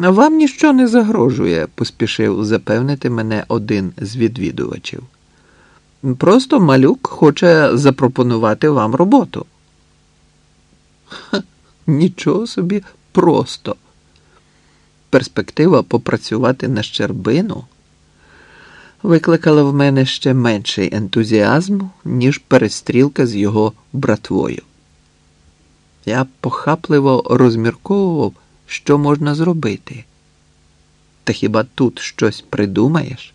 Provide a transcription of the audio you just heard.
Вам ніщо не загрожує, поспішив запевнити мене один з відвідувачів. Просто малюк хоче запропонувати вам роботу. Ха, нічого собі просто. Перспектива попрацювати на щербину викликала в мене ще менший ентузіазм, ніж перестрілка з його братвою. Я похапливо розмірковував, що можна зробити. Та хіба тут щось придумаєш?